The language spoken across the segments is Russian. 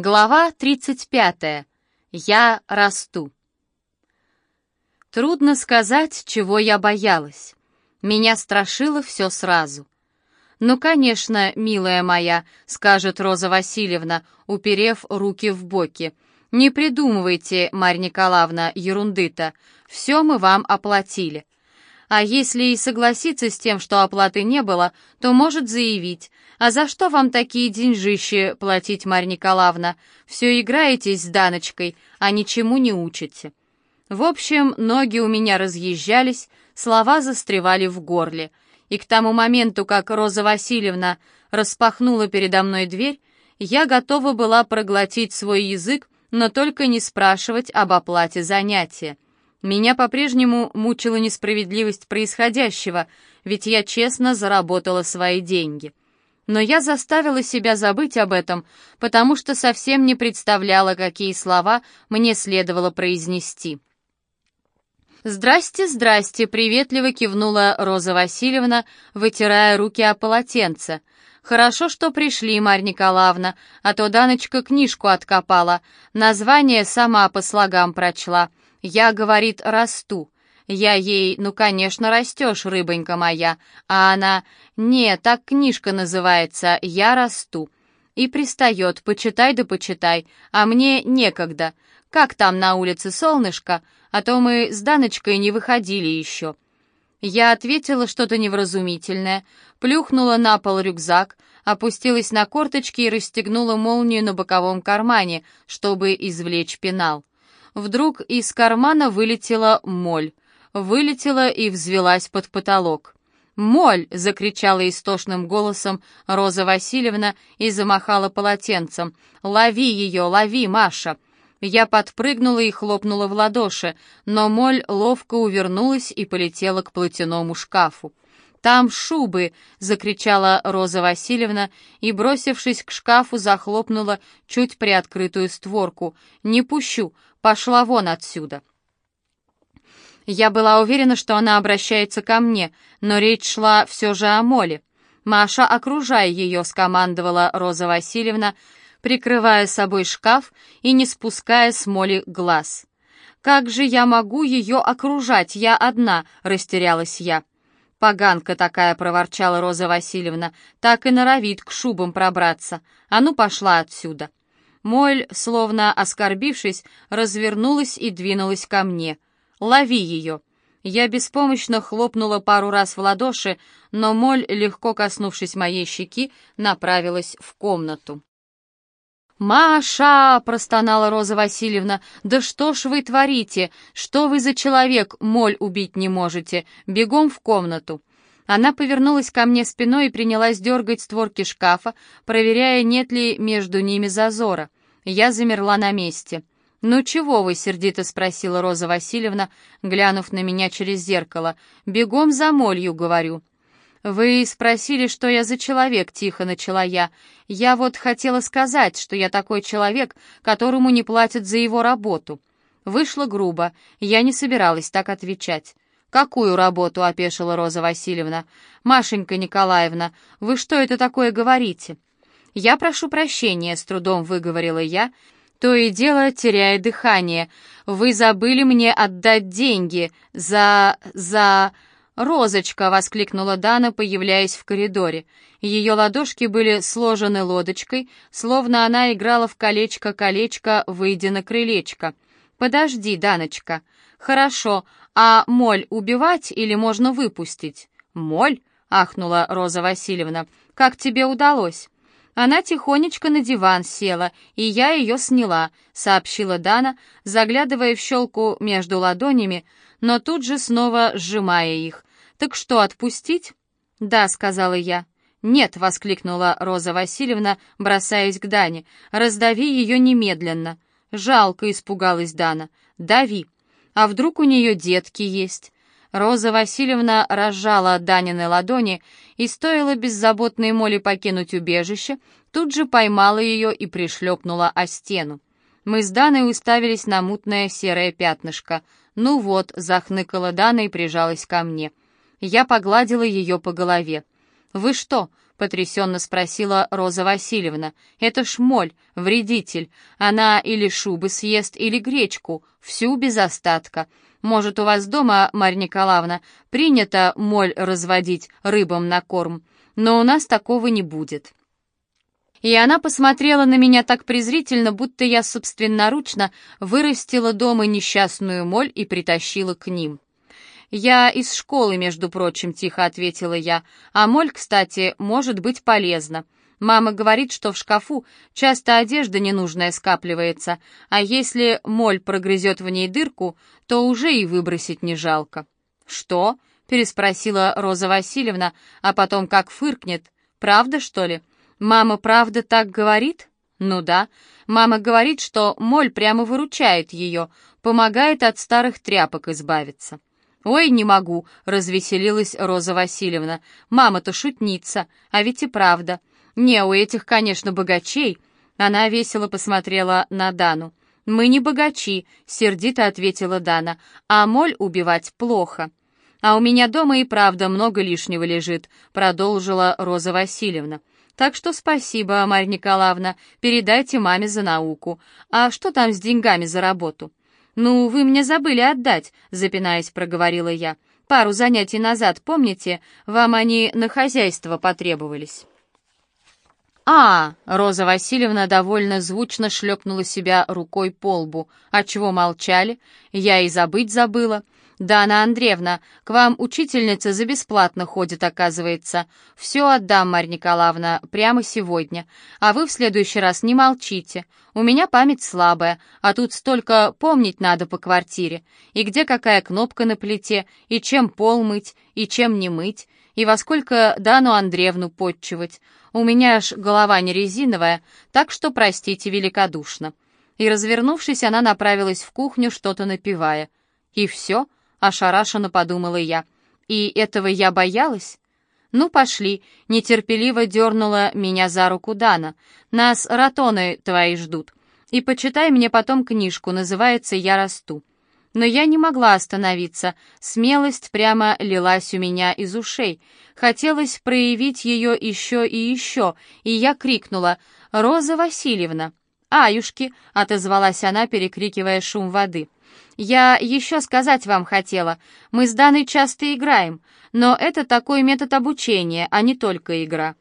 Глава 35. Я расту. Трудно сказать, чего я боялась. Меня страшило все сразу. «Ну, конечно, милая моя», — скажет Роза Васильевна, уперев руки в боки. «Не придумывайте, Марья Николаевна, ерунды-то. Все мы вам оплатили. А если и согласится с тем, что оплаты не было, то может заявить. А за что вам такие деньжищи платить, Марья Николаевна? Все играетесь с Даночкой, а ничему не учите. В общем, ноги у меня разъезжались, слова застревали в горле. И к тому моменту, как Роза Васильевна распахнула передо мной дверь, я готова была проглотить свой язык, но только не спрашивать об оплате занятия. Меня по-прежнему мучила несправедливость происходящего, ведь я честно заработала свои деньги. Но я заставила себя забыть об этом, потому что совсем не представляла, какие слова мне следовало произнести. «Здрасте, здрасте!» — приветливо кивнула Роза Васильевна, вытирая руки о полотенце. «Хорошо, что пришли, Марья Николаевна, а то Даночка книжку откопала, название сама по слогам прочла». Я, говорит, расту. Я ей, ну, конечно, растешь, рыбонька моя. А она, не, так книжка называется «Я расту». И пристает, почитай да почитай, а мне некогда. Как там на улице солнышко? А то мы с Даночкой не выходили еще. Я ответила что-то невразумительное, плюхнула на пол рюкзак, опустилась на корточки и расстегнула молнию на боковом кармане, чтобы извлечь пенал. Вдруг из кармана вылетела моль. Вылетела и взвелась под потолок. «Моль!» — закричала истошным голосом Роза Васильевна и замахала полотенцем. «Лови ее, лови, Маша!» Я подпрыгнула и хлопнула в ладоши, но моль ловко увернулась и полетела к платяному шкафу. «Там шубы!» — закричала Роза Васильевна и, бросившись к шкафу, захлопнула чуть приоткрытую створку. «Не пущу! Пошла вон отсюда!» Я была уверена, что она обращается ко мне, но речь шла все же о Моле. «Маша, окружай ее!» — скомандовала Роза Васильевна, прикрывая собой шкаф и не спуская с Моли глаз. «Как же я могу ее окружать? Я одна!» — растерялась я. «Поганка такая!» — проворчала Роза Васильевна. «Так и норовит к шубам пробраться. А ну, пошла отсюда!» Моль, словно оскорбившись, развернулась и двинулась ко мне. «Лови ее!» Я беспомощно хлопнула пару раз в ладоши, но Моль, легко коснувшись моей щеки, направилась в комнату. «Маша!» — простонала Роза Васильевна. «Да что ж вы творите? Что вы за человек? Моль убить не можете. Бегом в комнату!» Она повернулась ко мне спиной и принялась дергать створки шкафа, проверяя, нет ли между ними зазора. Я замерла на месте. «Ну чего вы?» — сердито спросила Роза Васильевна, глянув на меня через зеркало. «Бегом за молью», — говорю. «Вы спросили, что я за человек», — тихо начала я. «Я вот хотела сказать, что я такой человек, которому не платят за его работу». Вышло грубо, я не собиралась так отвечать. «Какую работу?» — опешила Роза Васильевна. «Машенька Николаевна, вы что это такое говорите?» «Я прошу прощения», — с трудом выговорила я, то и дело теряя дыхание. «Вы забыли мне отдать деньги за... за...» «Розочка!» — воскликнула Дана, появляясь в коридоре. Ее ладошки были сложены лодочкой, словно она играла в колечко-колечко, выйдя на крылечко. «Подожди, Даночка». «Хорошо, а моль убивать или можно выпустить?» «Моль?» — ахнула Роза Васильевна. «Как тебе удалось?» Она тихонечко на диван села, и я ее сняла, сообщила Дана, заглядывая в щелку между ладонями, но тут же снова сжимая их. «Так что, отпустить?» «Да», — сказала я. «Нет», — воскликнула Роза Васильевна, бросаясь к Дане, — «раздави ее немедленно». «Жалко», — испугалась Дана. «Дави». А вдруг у нее детки есть? Роза Васильевна разжала Данины ладони и, стоило беззаботной Моле покинуть убежище, тут же поймала ее и пришлепнула о стену. Мы с Даной уставились на мутное серое пятнышко. «Ну вот», — захныкала Дана и прижалась ко мне. Я погладила ее по голове. «Вы что, потрясенно спросила Роза Васильевна. «Это ж моль, вредитель. Она или шубы съест, или гречку, всю без остатка. Может, у вас дома, Марья Николаевна, принято моль разводить рыбам на корм, но у нас такого не будет». И она посмотрела на меня так презрительно, будто я собственноручно вырастила дома несчастную моль и притащила к ним. «Я из школы, между прочим», — тихо ответила я. «А моль, кстати, может быть полезна. Мама говорит, что в шкафу часто одежда ненужная скапливается, а если моль прогрызет в ней дырку, то уже и выбросить не жалко». «Что?» — переспросила Роза Васильевна, а потом как фыркнет. «Правда, что ли?» «Мама правда так говорит?» «Ну да. Мама говорит, что моль прямо выручает ее, помогает от старых тряпок избавиться». «Ой, не могу», — развеселилась Роза Васильевна. «Мама-то шутница, а ведь и правда. Не, у этих, конечно, богачей». Она весело посмотрела на Дану. «Мы не богачи», — сердито ответила Дана, «а моль убивать плохо». «А у меня дома и правда много лишнего лежит», — продолжила Роза Васильевна. Так что спасибо, Марья Николаевна, передайте маме за науку. А что там с деньгами за работу? Ну, вы мне забыли отдать, запинаясь, проговорила я. Пару занятий назад, помните, вам они на хозяйство потребовались. «А!» — Роза Васильевна довольно звучно шлепнула себя рукой по лбу. «А чего молчали? Я и забыть забыла. «Дана Андреевна, к вам учительница за бесплатно ходит, оказывается. Все отдам, Марья Николаевна, прямо сегодня. А вы в следующий раз не молчите. У меня память слабая, а тут столько помнить надо по квартире. И где какая кнопка на плите, и чем пол мыть, и чем не мыть, и во сколько Дану Андреевну подчивать. У меня аж голова не резиновая, так что простите великодушно». И, развернувшись, она направилась в кухню, что-то напивая. «И все?» — ошарашенно подумала я. «И этого я боялась?» «Ну, пошли», — нетерпеливо дернула меня за руку Дана. «Нас ратоны твои ждут. И почитай мне потом книжку, называется «Я расту». Но я не могла остановиться, смелость прямо лилась у меня из ушей. Хотелось проявить ее еще и еще, и я крикнула «Роза Васильевна!» «Аюшки!» — отозвалась она, перекрикивая шум воды. «Я еще сказать вам хотела. Мы с Даной часто играем, но это такой метод обучения, а не только игра».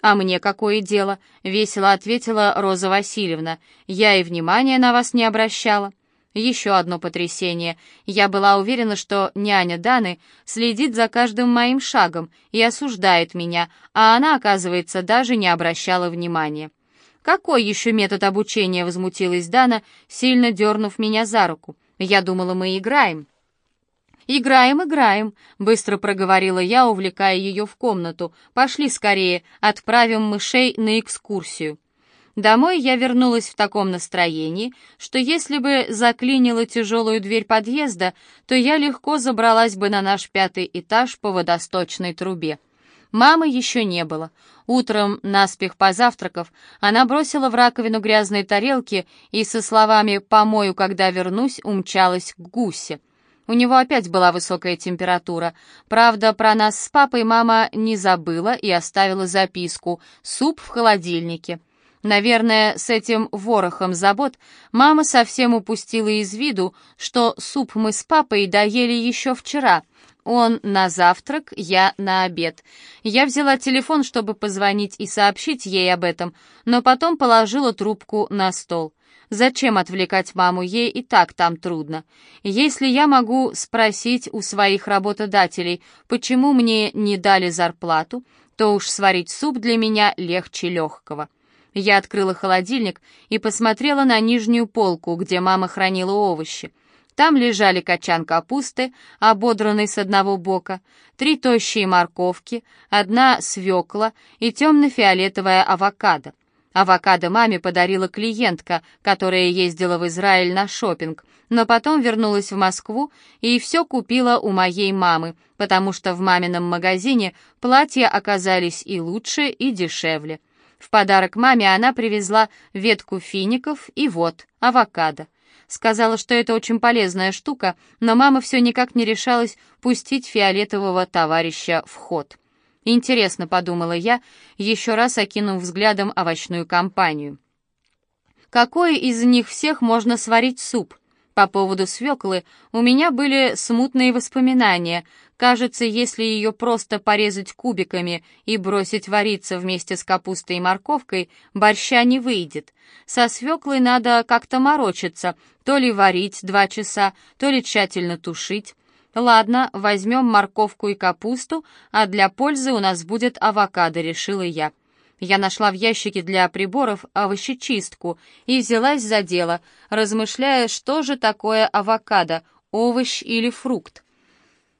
«А мне какое дело?» — весело ответила Роза Васильевна. «Я и внимания на вас не обращала». Еще одно потрясение. Я была уверена, что няня Даны следит за каждым моим шагом и осуждает меня, а она, оказывается, даже не обращала внимания. «Какой еще метод обучения?» — возмутилась Дана, сильно дернув меня за руку. Я думала, мы играем». «Играем, играем», — быстро проговорила я, увлекая ее в комнату. «Пошли скорее, отправим мышей на экскурсию». Домой я вернулась в таком настроении, что если бы заклинила тяжелую дверь подъезда, то я легко забралась бы на наш пятый этаж по водосточной трубе. Мамы еще не было. Утром, наспех позавтракав, она бросила в раковину грязные тарелки и со словами «помою, когда вернусь» умчалась к гусе. У него опять была высокая температура. Правда, про нас с папой мама не забыла и оставила записку «Суп в холодильнике». Наверное, с этим ворохом забот мама совсем упустила из виду, что суп мы с папой доели еще вчера — он на завтрак, я на обед. Я взяла телефон, чтобы позвонить и сообщить ей об этом, но потом положила трубку на стол. Зачем отвлекать маму, ей и так там трудно. Если я могу спросить у своих работодателей, почему мне не дали зарплату, то уж сварить суп для меня легче легкого. Я открыла холодильник и посмотрела на нижнюю полку, где мама хранила овощи. Там лежали качан капусты, ободранный с одного бока, три тощие морковки, одна свекла и темно-фиолетовая авокадо. Авокадо маме подарила клиентка, которая ездила в Израиль на шопинг, но потом вернулась в Москву и все купила у моей мамы, потому что в мамином магазине платья оказались и лучше, и дешевле. В подарок маме она привезла ветку фиников и вот, авокадо. Сказала, что это очень полезная штука, но мама все никак не решалась пустить фиолетового товарища в ход. Интересно, подумала я, еще раз окинув взглядом овощную компанию. Какой из них всех можно сварить суп? По поводу свеклы у меня были смутные воспоминания. Кажется, если ее просто порезать кубиками и бросить вариться вместе с капустой и морковкой, борща не выйдет. Со свеклой надо как-то морочиться, то ли варить два часа, то ли тщательно тушить. Ладно, возьмем морковку и капусту, а для пользы у нас будет авокадо, решила я. Я нашла в ящике для приборов овощечистку и взялась за дело, размышляя, что же такое авокадо, овощ или фрукт.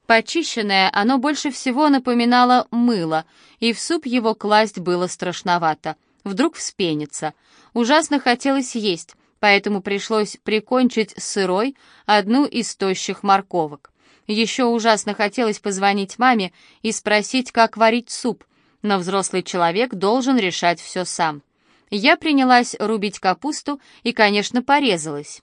Почищенное оно больше всего напоминало мыло, и в суп его класть было страшновато. Вдруг вспенится. Ужасно хотелось есть, поэтому пришлось прикончить сырой одну из тощих морковок. Еще ужасно хотелось позвонить маме и спросить, как варить суп, но взрослый человек должен решать все сам. Я принялась рубить капусту и, конечно, порезалась.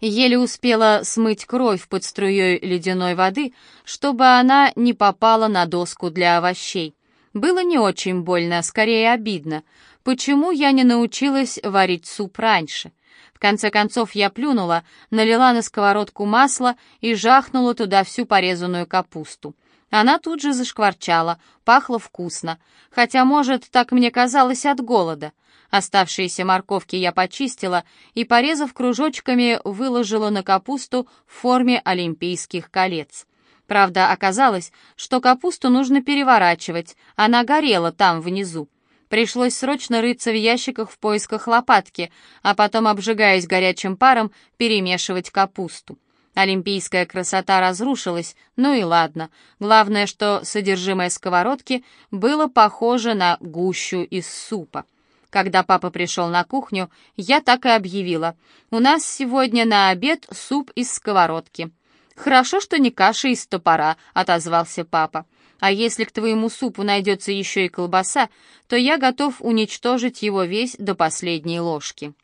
Еле успела смыть кровь под струей ледяной воды, чтобы она не попала на доску для овощей. Было не очень больно, скорее обидно. Почему я не научилась варить суп раньше? В конце концов я плюнула, налила на сковородку масло и жахнула туда всю порезанную капусту. Она тут же зашкварчала, пахло вкусно, хотя, может, так мне казалось от голода. Оставшиеся морковки я почистила и, порезав кружочками, выложила на капусту в форме олимпийских колец. Правда, оказалось, что капусту нужно переворачивать, она горела там внизу. Пришлось срочно рыться в ящиках в поисках лопатки, а потом, обжигаясь горячим паром, перемешивать капусту. Олимпийская красота разрушилась, ну и ладно. Главное, что содержимое сковородки было похоже на гущу из супа. Когда папа пришел на кухню, я так и объявила. «У нас сегодня на обед суп из сковородки». «Хорошо, что не каша из топора», — отозвался папа. «А если к твоему супу найдется еще и колбаса, то я готов уничтожить его весь до последней ложки».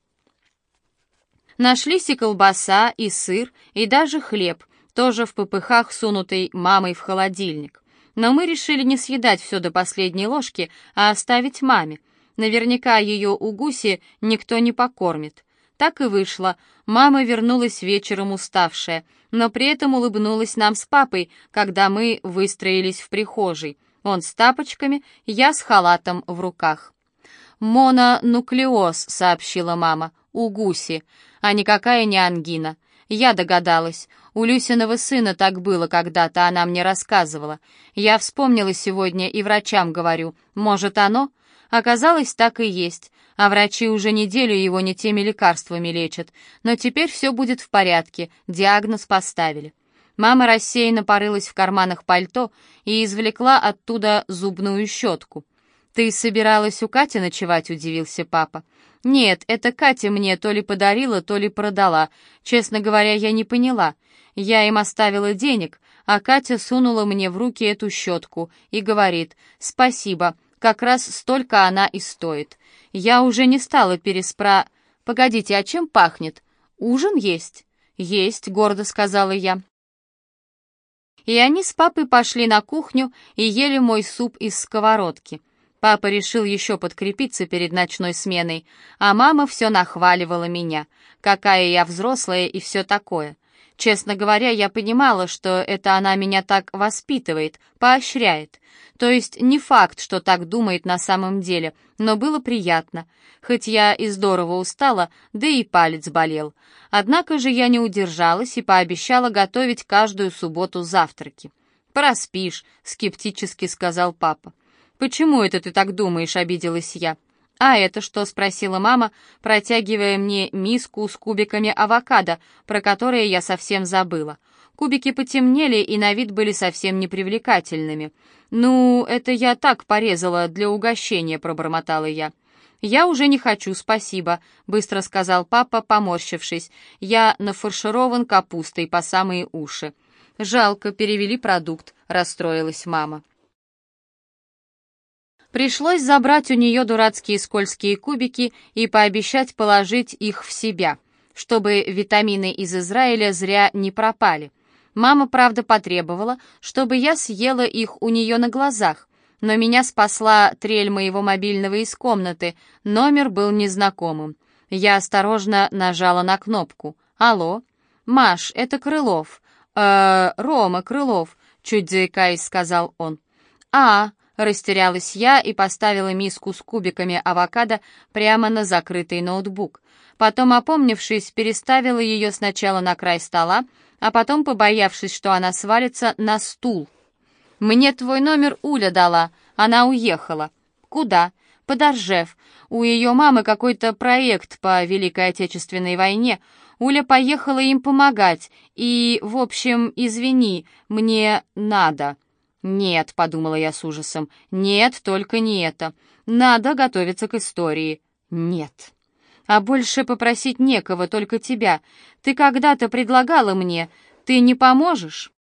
Нашлись и колбаса, и сыр, и даже хлеб, тоже в попыхах, сунутый мамой в холодильник. Но мы решили не съедать все до последней ложки, а оставить маме. Наверняка ее у гуси никто не покормит. Так и вышло. Мама вернулась вечером уставшая, но при этом улыбнулась нам с папой, когда мы выстроились в прихожей. Он с тапочками, я с халатом в руках. «Мононуклеоз», — сообщила мама, — «у гуси а никакая не ангина. Я догадалась. У Люсиного сына так было когда-то, она мне рассказывала. Я вспомнила сегодня и врачам говорю, может оно? Оказалось, так и есть. А врачи уже неделю его не теми лекарствами лечат. Но теперь все будет в порядке, диагноз поставили. Мама рассеянно порылась в карманах пальто и извлекла оттуда зубную щетку. «Ты собиралась у Кати ночевать?» — удивился папа. «Нет, это Катя мне то ли подарила, то ли продала. Честно говоря, я не поняла. Я им оставила денег, а Катя сунула мне в руки эту щетку и говорит «Спасибо, как раз столько она и стоит». Я уже не стала переспра... «Погодите, а чем пахнет? Ужин есть?» «Есть», — гордо сказала я. И они с папой пошли на кухню и ели мой суп из сковородки. Папа решил еще подкрепиться перед ночной сменой, а мама все нахваливала меня, какая я взрослая и все такое. Честно говоря, я понимала, что это она меня так воспитывает, поощряет. То есть не факт, что так думает на самом деле, но было приятно. Хоть я и здорово устала, да и палец болел. Однако же я не удержалась и пообещала готовить каждую субботу завтраки. «Проспишь», — скептически сказал папа. «Почему это ты так думаешь?» — обиделась я. «А это что?» — спросила мама, протягивая мне миску с кубиками авокадо, про которые я совсем забыла. Кубики потемнели и на вид были совсем непривлекательными. «Ну, это я так порезала для угощения», — пробормотала я. «Я уже не хочу, спасибо», — быстро сказал папа, поморщившись. «Я нафарширован капустой по самые уши». «Жалко, перевели продукт», — расстроилась мама. Пришлось забрать у нее дурацкие скользкие кубики и пообещать положить их в себя, чтобы витамины из Израиля зря не пропали. Мама, правда, потребовала, чтобы я съела их у нее на глазах, но меня спасла трель моего мобильного из комнаты. Номер был незнакомым. Я осторожно нажала на кнопку. «Алло?» «Маш, это Крылов». «Э, Рома Крылов», — чуть заикаясь, сказал он. «А, Растерялась я и поставила миску с кубиками авокадо прямо на закрытый ноутбук. Потом, опомнившись, переставила ее сначала на край стола, а потом, побоявшись, что она свалится, на стул. «Мне твой номер Уля дала. Она уехала». «Куда?» «Подоржев. У ее мамы какой-то проект по Великой Отечественной войне. Уля поехала им помогать. И, в общем, извини, мне надо». «Нет», — подумала я с ужасом, — «нет, только не это. Надо готовиться к истории». «Нет». «А больше попросить некого, только тебя. Ты когда-то предлагала мне. Ты не поможешь?»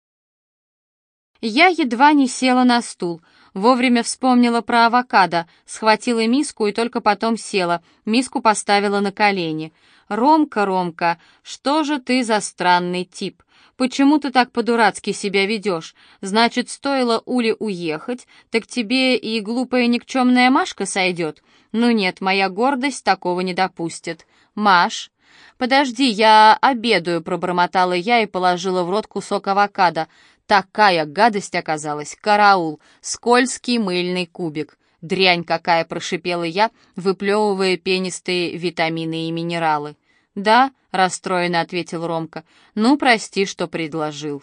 Я едва не села на стул. Вовремя вспомнила про авокадо, схватила миску и только потом села. Миску поставила на колени. «Ромка, Ромка, что же ты за странный тип? Почему ты так по-дурацки себя ведешь? Значит, стоило Уле уехать, так тебе и глупая никчемная Машка сойдет? Ну нет, моя гордость такого не допустит. Маш, подожди, я обедаю, пробормотала я и положила в рот кусок авокадо. Такая гадость оказалась, караул, скользкий мыльный кубик. Дрянь какая, прошипела я, выплевывая пенистые витамины и минералы. «Да», — расстроенно ответил Ромка. «Ну, прости, что предложил».